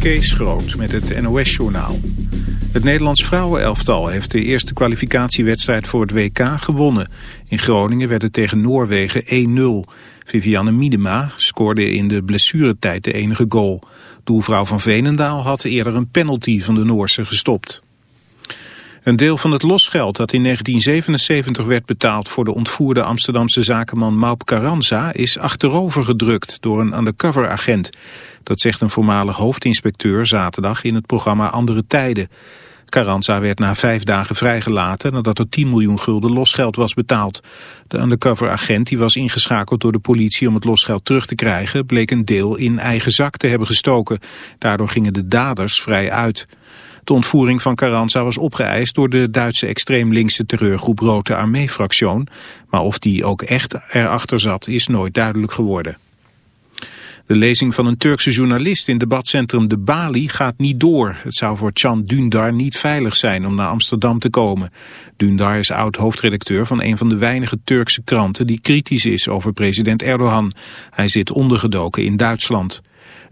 Kees Groot met het NOS-journaal. Het Nederlands vrouwenelftal heeft de eerste kwalificatiewedstrijd voor het WK gewonnen. In Groningen werd het tegen Noorwegen 1-0. Vivianne Miedema scoorde in de blessuretijd de enige goal. Doelvrouw van Venendaal had eerder een penalty van de Noorse gestopt. Een deel van het losgeld dat in 1977 werd betaald voor de ontvoerde Amsterdamse zakenman Maup Carranza is achterover gedrukt door een undercover agent. Dat zegt een voormalig hoofdinspecteur zaterdag in het programma Andere Tijden. Carranza werd na vijf dagen vrijgelaten nadat er 10 miljoen gulden losgeld was betaald. De undercover agent die was ingeschakeld door de politie om het losgeld terug te krijgen bleek een deel in eigen zak te hebben gestoken. Daardoor gingen de daders vrij uit. De ontvoering van Carranza was opgeëist door de Duitse extreem linkse terreurgroep Rote Armee-fractie, maar of die ook echt erachter zat is nooit duidelijk geworden. De lezing van een Turkse journalist in debatcentrum De Bali gaat niet door. Het zou voor Can Dündar niet veilig zijn om naar Amsterdam te komen. Dündar is oud-hoofdredacteur van een van de weinige Turkse kranten die kritisch is over president Erdogan. Hij zit ondergedoken in Duitsland.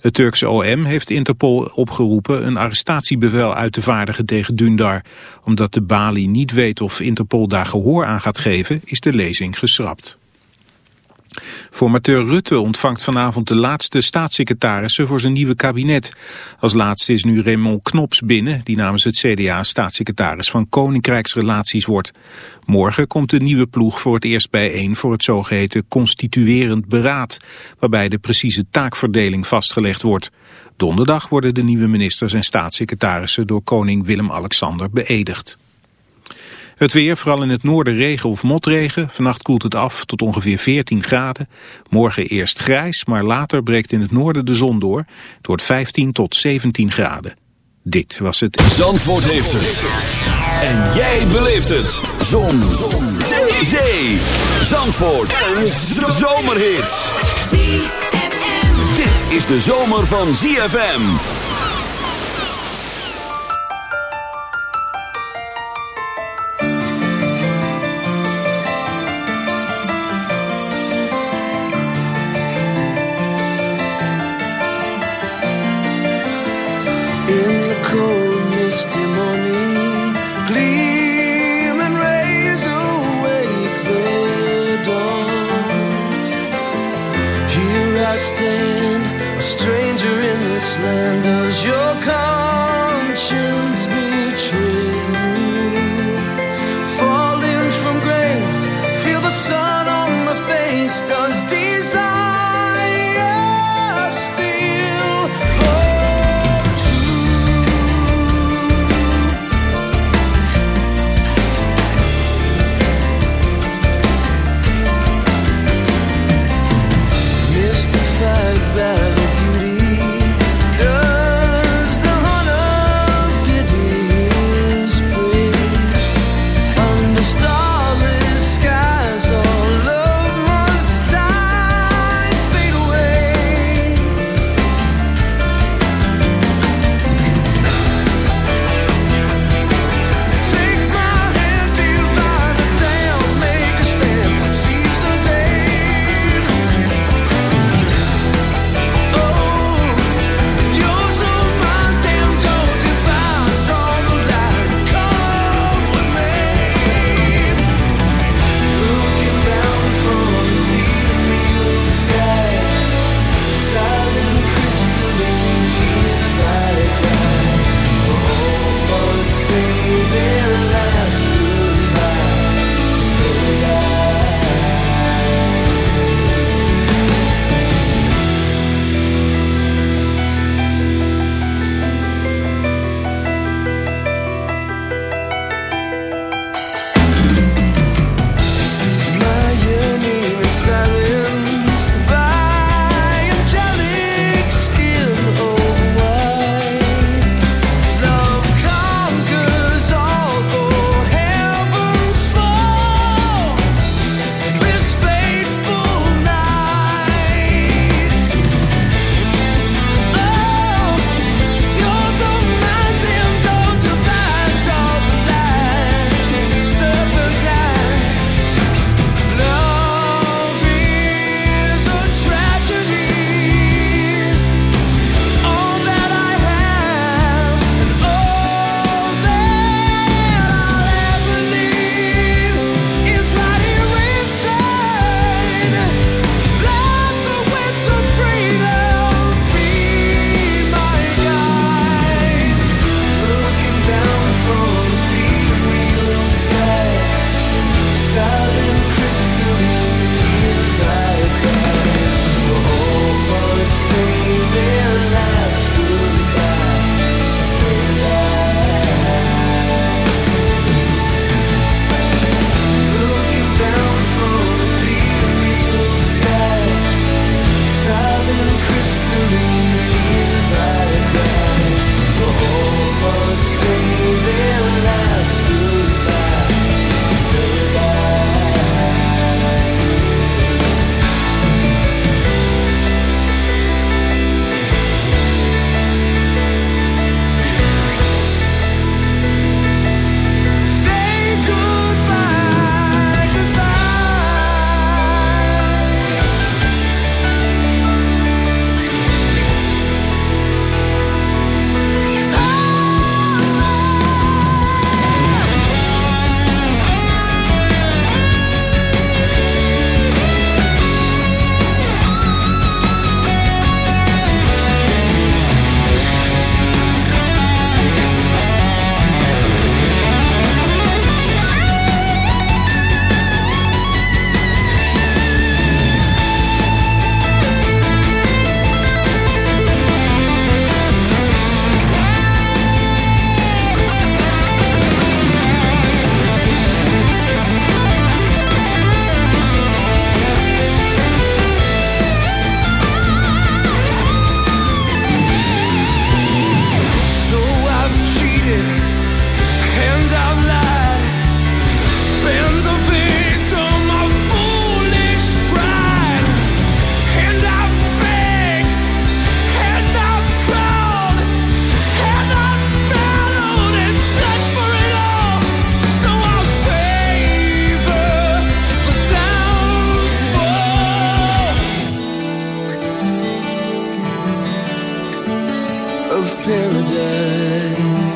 Het Turkse OM heeft Interpol opgeroepen een arrestatiebevel uit te vaardigen tegen Dündar. Omdat de Bali niet weet of Interpol daar gehoor aan gaat geven, is de lezing geschrapt. Formateur Rutte ontvangt vanavond de laatste staatssecretarissen voor zijn nieuwe kabinet. Als laatste is nu Raymond Knops binnen, die namens het CDA staatssecretaris van Koninkrijksrelaties wordt. Morgen komt de nieuwe ploeg voor het eerst bijeen voor het zogeheten constituerend beraad, waarbij de precieze taakverdeling vastgelegd wordt. Donderdag worden de nieuwe ministers en staatssecretarissen door koning Willem-Alexander beëdigd. Het weer, vooral in het noorden regen of motregen. Vannacht koelt het af tot ongeveer 14 graden. Morgen eerst grijs, maar later breekt in het noorden de zon door. Het wordt 15 tot 17 graden. Dit was het... Zandvoort heeft het. En jij beleeft het. Zon. zon. Zee. Zee. Zandvoort. Een zomerhit. Dit is de zomer van ZFM. land of paradise.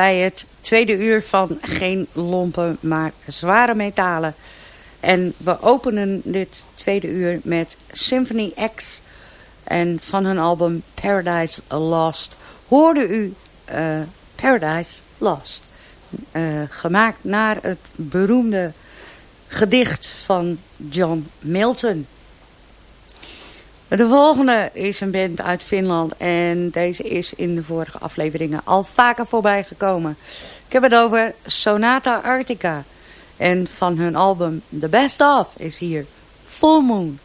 Bij het tweede uur van Geen Lompen, maar Zware Metalen. En we openen dit tweede uur met Symphony X. En van hun album Paradise Lost hoorde u uh, Paradise Lost. Uh, gemaakt naar het beroemde gedicht van John Milton. De volgende is een band uit Finland. En deze is in de vorige afleveringen al vaker voorbij gekomen. Ik heb het over Sonata Arctica. En van hun album The Best Of is hier Full Moon.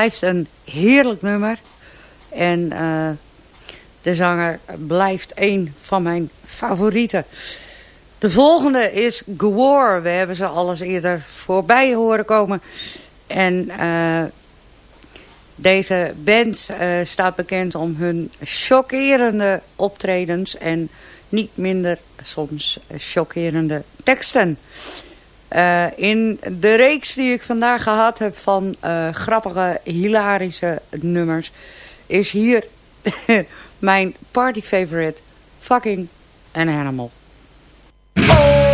Blijft een heerlijk nummer. En uh, de zanger blijft een van mijn favorieten. De volgende is Gwar. We hebben ze alles eerder voorbij horen komen. En uh, deze band uh, staat bekend om hun chockerende optredens en niet minder soms chockerende teksten. Uh, in de reeks die ik vandaag gehad heb van uh, grappige, hilarische nummers... is hier mijn party favorite, Fucking an Animal. Oh!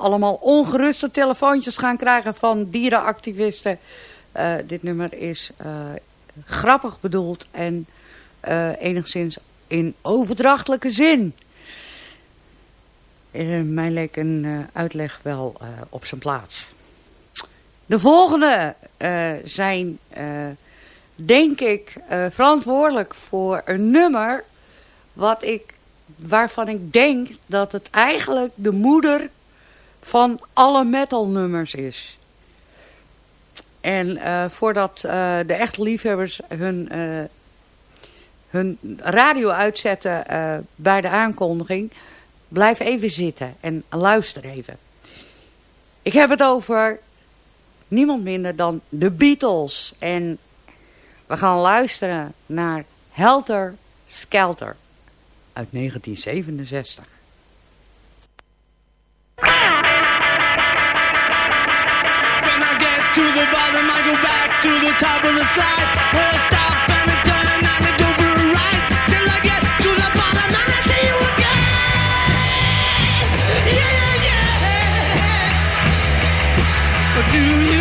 Allemaal ongeruste telefoontjes gaan krijgen van dierenactivisten. Uh, dit nummer is uh, grappig bedoeld en uh, enigszins in overdrachtelijke zin. mij leek een uitleg wel op zijn plaats. De volgende zijn, denk ik, verantwoordelijk voor een nummer... wat ik waarvan ik denk dat het eigenlijk de moeder van alle metalnummers is. En uh, voordat uh, de echte liefhebbers hun, uh, hun radio uitzetten bij de aankondiging... blijf even zitten en luister even. Ik heb het over niemand minder dan de Beatles. En we gaan luisteren naar Helter Skelter uit 1967. to the bottom, I go back to the top of the slide. Well, stop and I turn and I go for a ride till I get to the bottom and I see you again. Yeah, yeah, yeah. Do you?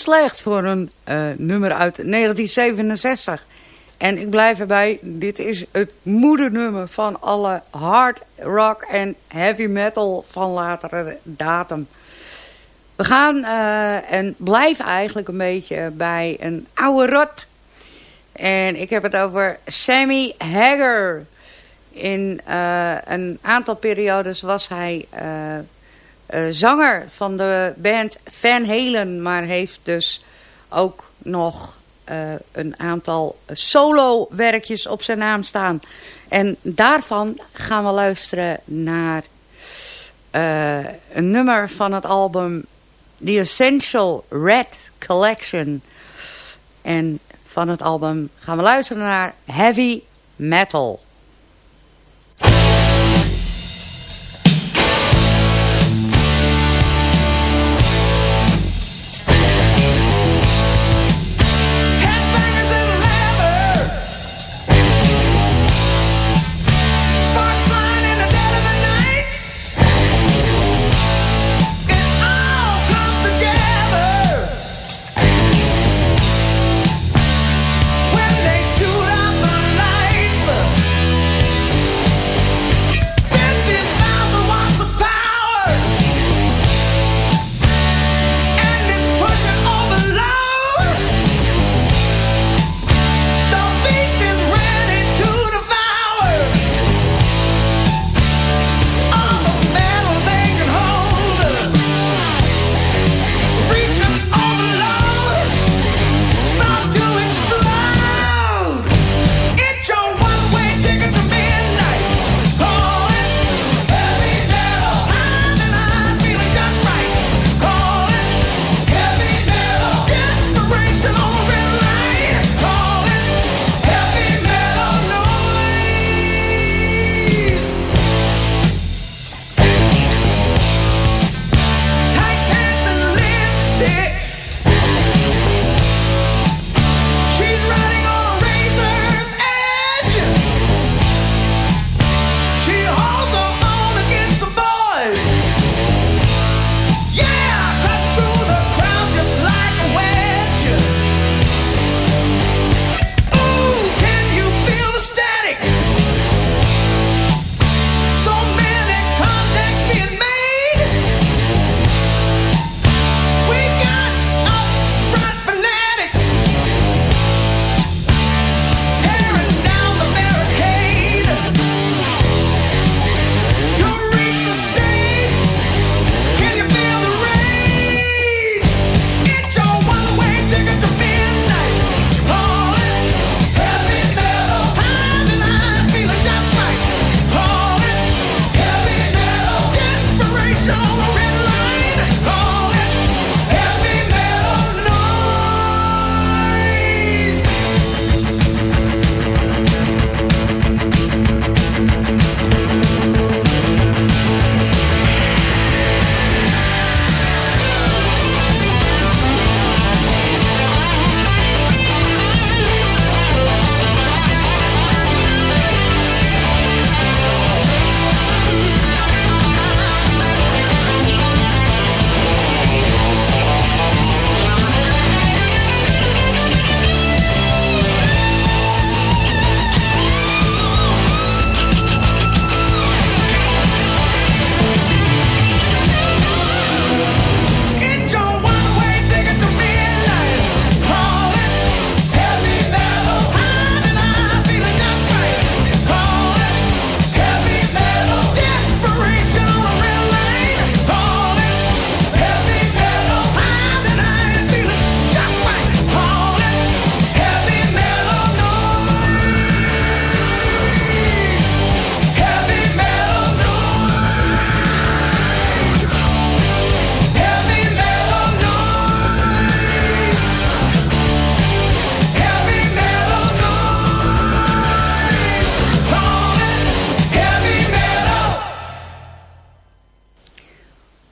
Slecht voor een eh, nummer uit 1967. En ik blijf erbij, dit is het moedernummer van alle hard rock en heavy metal van latere datum. We gaan eh, en blijven eigenlijk een beetje bij een oude rot. En ik heb het over Sammy Hagar. In eh, een aantal periodes was hij eh, zanger van de band Van Halen. Maar heeft dus ook nog eh, een aantal solo-werkjes op zijn naam staan. En daarvan gaan we luisteren naar eh, een nummer van het album The Essential Red Collection. En van het album gaan we luisteren naar Heavy Metal.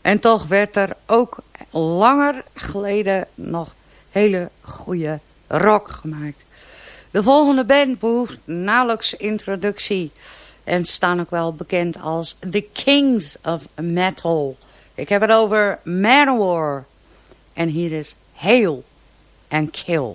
En toch werd er ook langer geleden nog hele goede rock gemaakt. De volgende band behoeft nauwelijks introductie. En staan ook wel bekend als The Kings of Metal. Ik heb het over Manowar. En hier is Hail and Kill.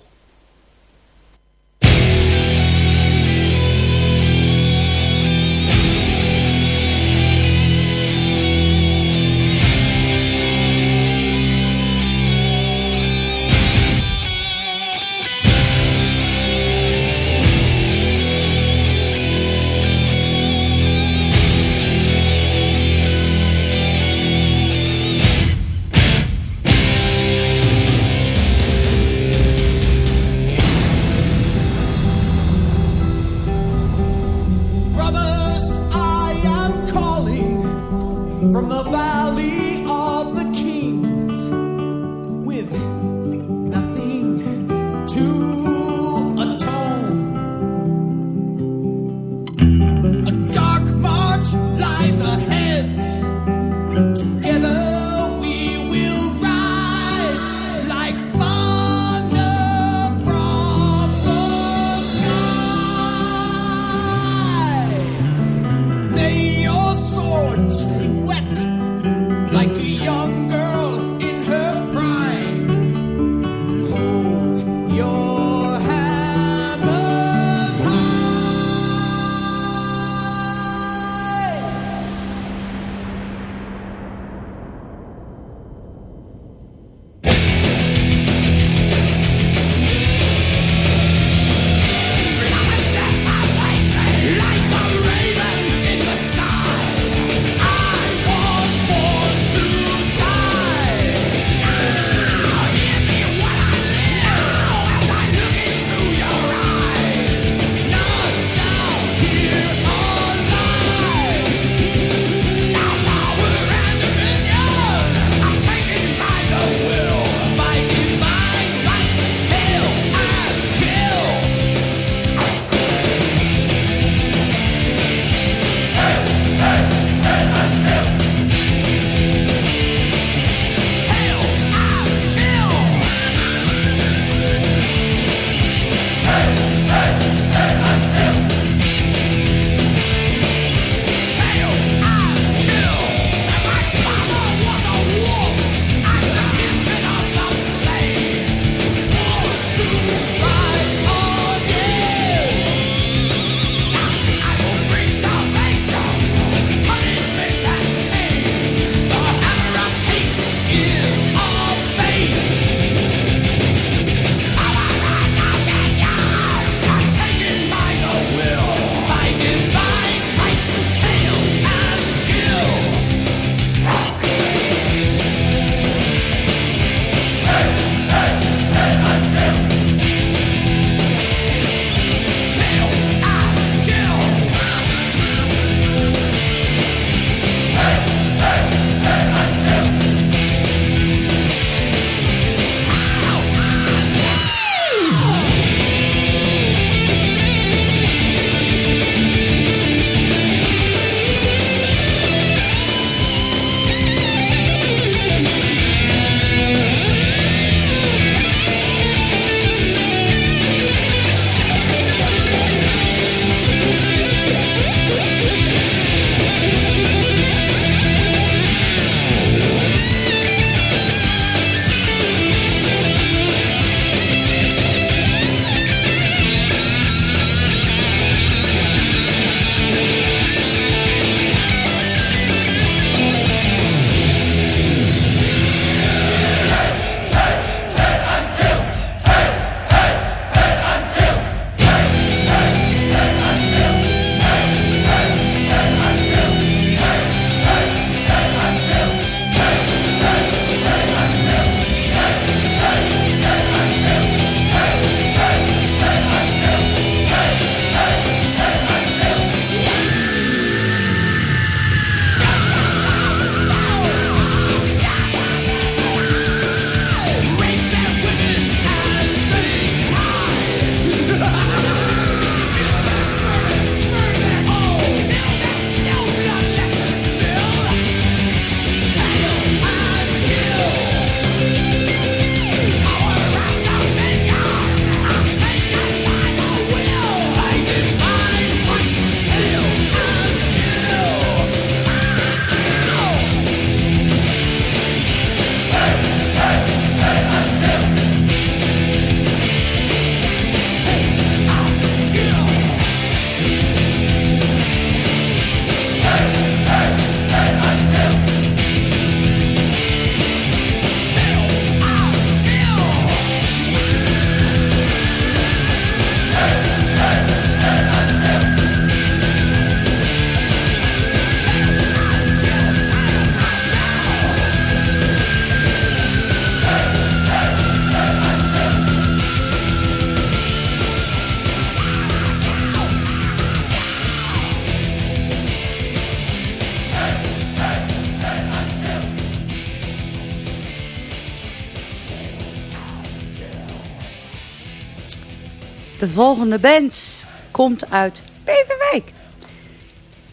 De volgende band komt uit Beverwijk.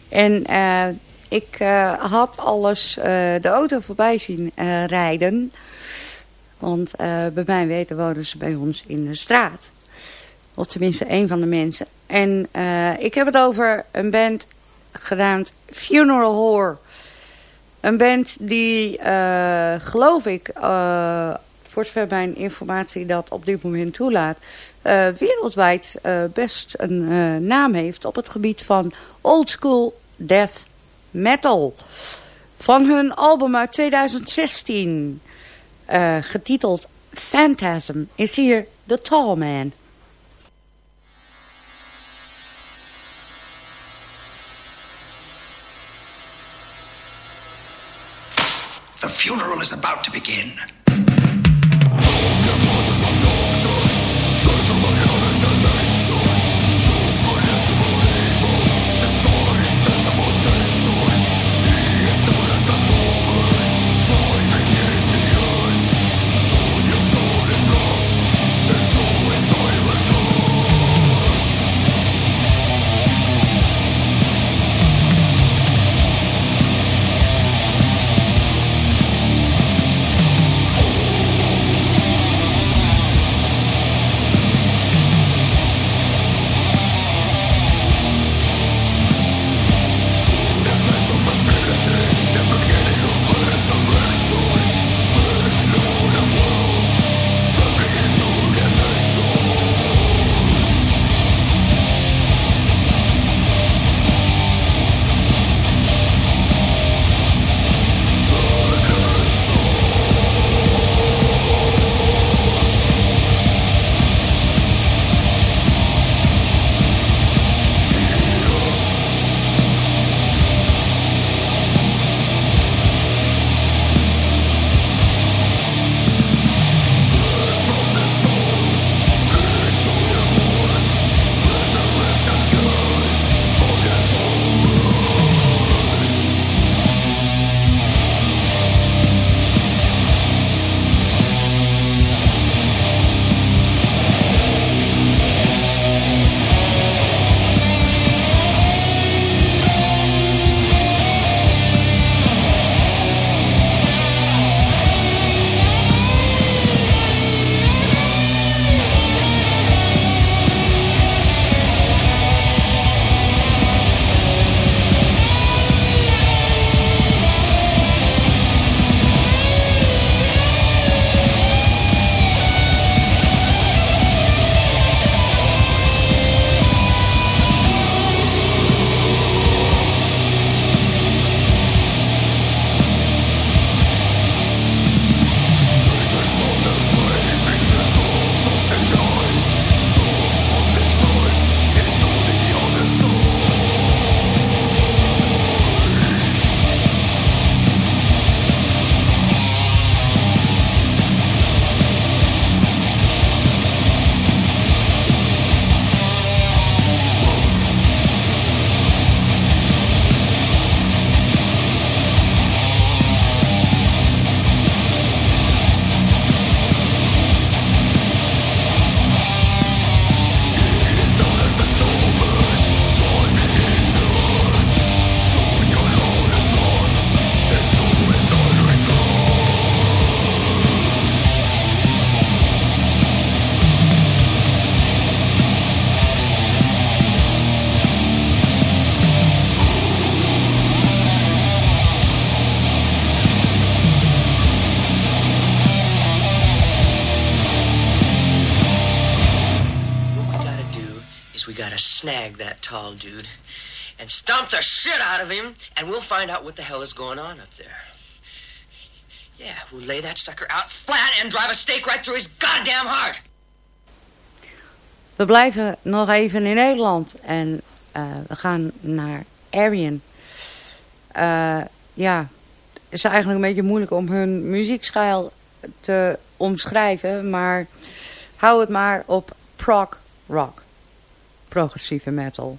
En uh, ik uh, had alles uh, de auto voorbij zien rijden. Want bij mijn weten wonen ze bij ons in de straat. Of tenminste een van de mensen. En ik heb het over een band genaamd Funeral Horror. Een band die, geloof ik, voor zover mijn informatie dat op dit moment toelaat, uh, wereldwijd uh, best een uh, naam heeft op het gebied van old school death metal. Van hun album uit 2016, getiteld Phantasm, is hier The Tall Man. The funeral is about to begin. Tall dude and stomp the shit out of him, and we'll find out what the hell is going on up there. Yeah, we'll lay that sucker out flat and drive a stake right through his goddamn heart. We blijven nog even in Nederland en uh, we gaan naar Arian. Uh, ja, het is eigenlijk een beetje moeilijk om hun muziekstijl te omschrijven, maar hou het maar op prog rock progressieve metal.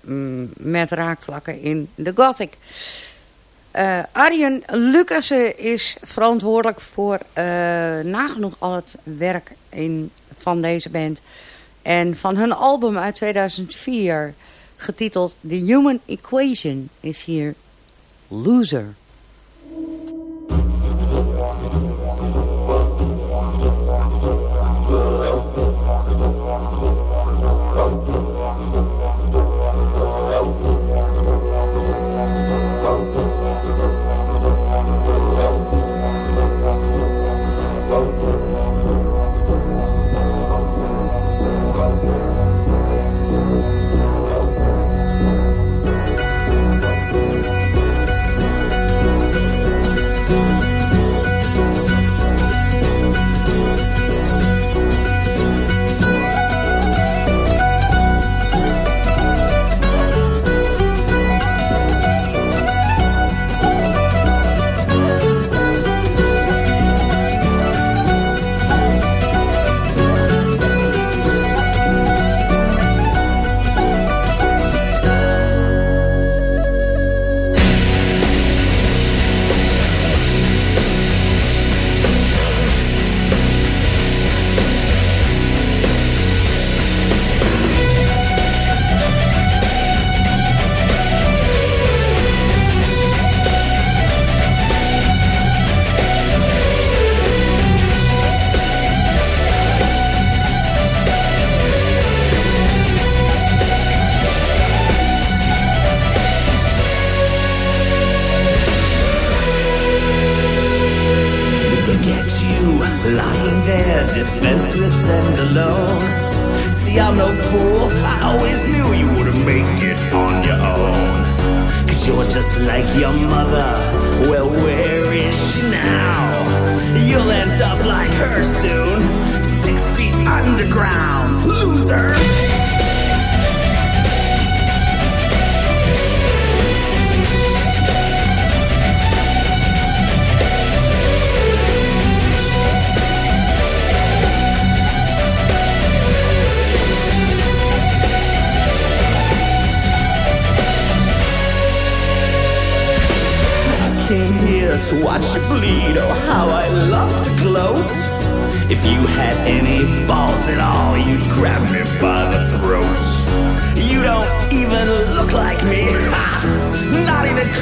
Mm, met raakvlakken in de gothic. Eh, Arjen Lucassen is verantwoordelijk voor eh, nagenoeg al het werk in, van deze band. En van hun album uit 2004, getiteld The Human Equation, is hier Loser.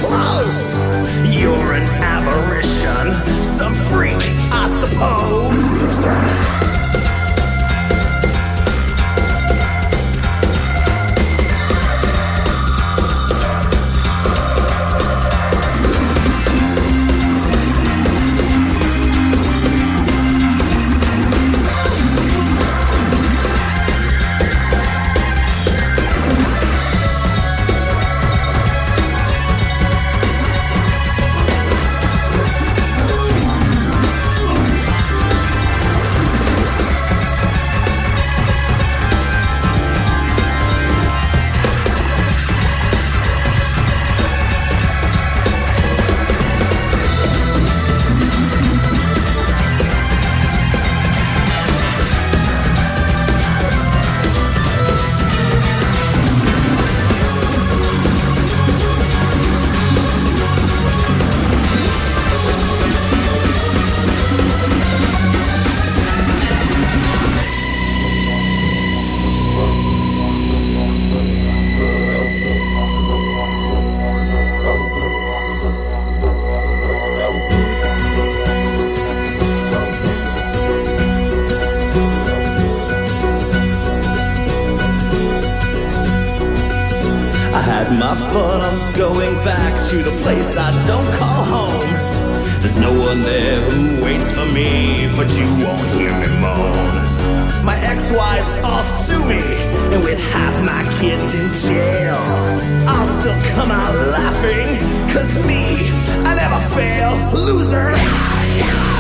close. You're an aberration, some freak, I suppose. Cause me, I never fail, loser.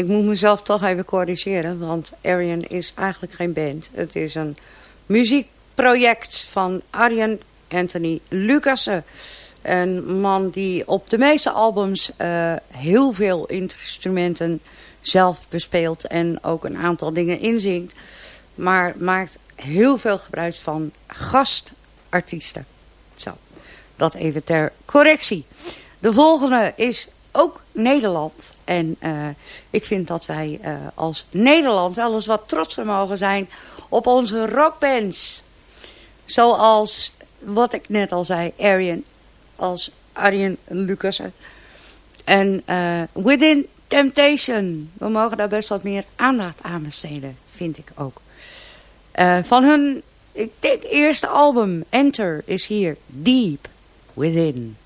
Ik moet mezelf toch even corrigeren, want Arian is eigenlijk geen band. Het is een muziekproject van Arjen Anthony Lucassen. Een man die op de meeste albums uh, heel veel instrumenten zelf bespeelt en ook een aantal dingen inzingt. Maar maakt heel veel gebruik van gastartiesten. Zo, dat even ter correctie. De volgende is ook Nederland. En uh, ik vind dat wij uh, als Nederland wel eens wat trotser mogen zijn op onze rockbands. Zoals, wat ik net al zei, Arian, als Arjen Lucas. En uh, Within Temptation. We mogen daar best wat meer aandacht aan besteden, vind ik ook. van hun dit eerste album, Enter, is hier Deep Within.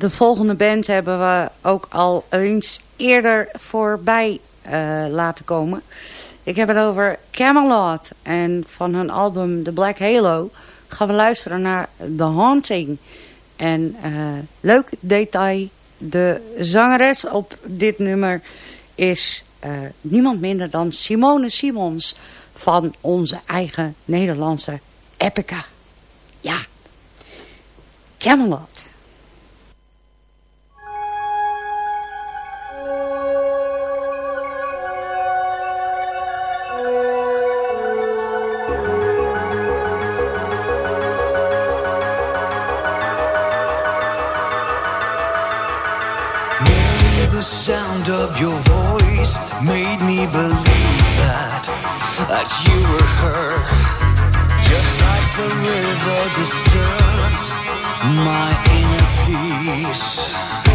De volgende band hebben we ook al eens eerder voorbij uh, laten komen. Ik heb het over Camelot. En van hun album The Black Halo gaan we luisteren naar The Haunting. En uh, leuk detail, de zangeres op dit nummer is uh, niemand minder dan Simone Simons van onze eigen Nederlandse Epica. Ja, Camelot. Believe that that you were her. Just like the river disturbs my inner peace.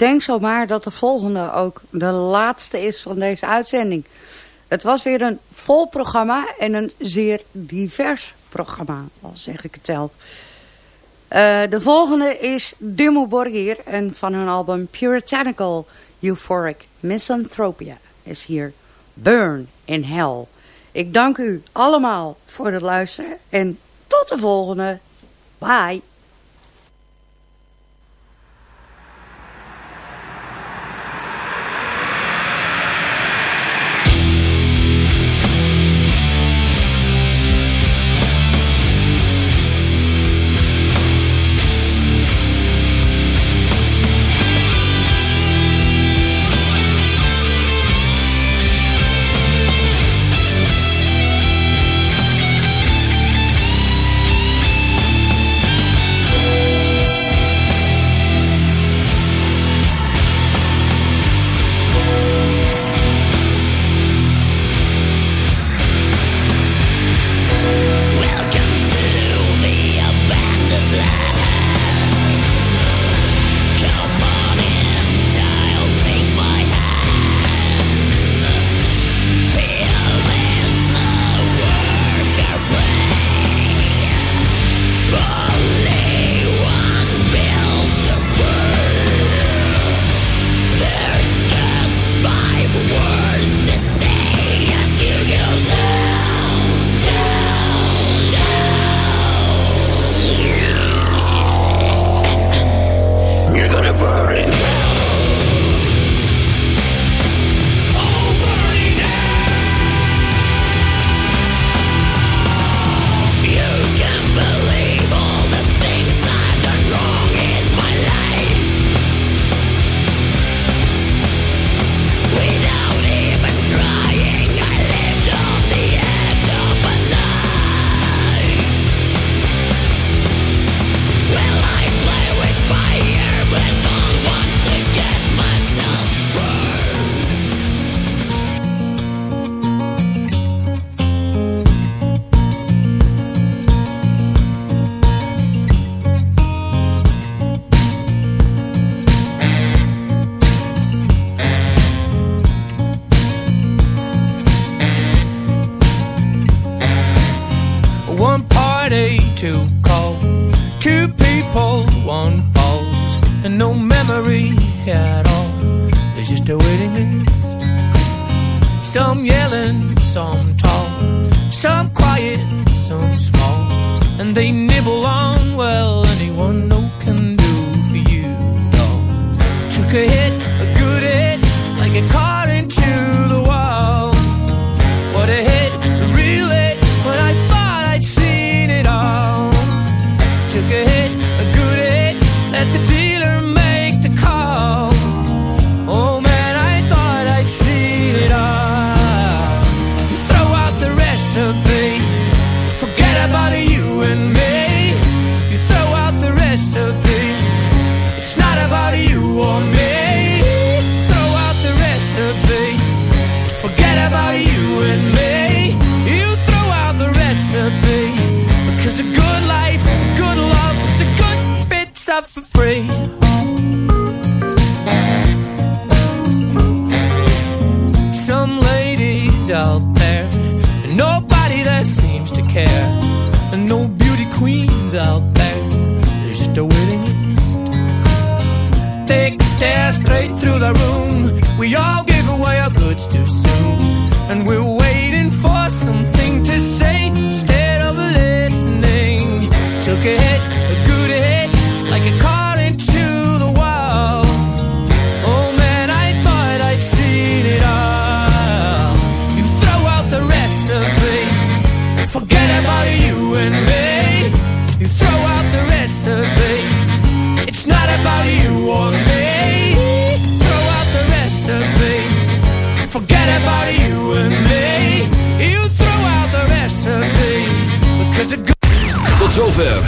denk zomaar dat de volgende ook de laatste is van deze uitzending. Het was weer een vol programma en een zeer divers programma, al zeg ik het zelf. Eh, de volgende is Dumbo Borgier en van hun album Puritanical Euphoric Misanthropia is hier Burn in Hell. Ik dank u allemaal voor het luisteren en tot de volgende. Bye.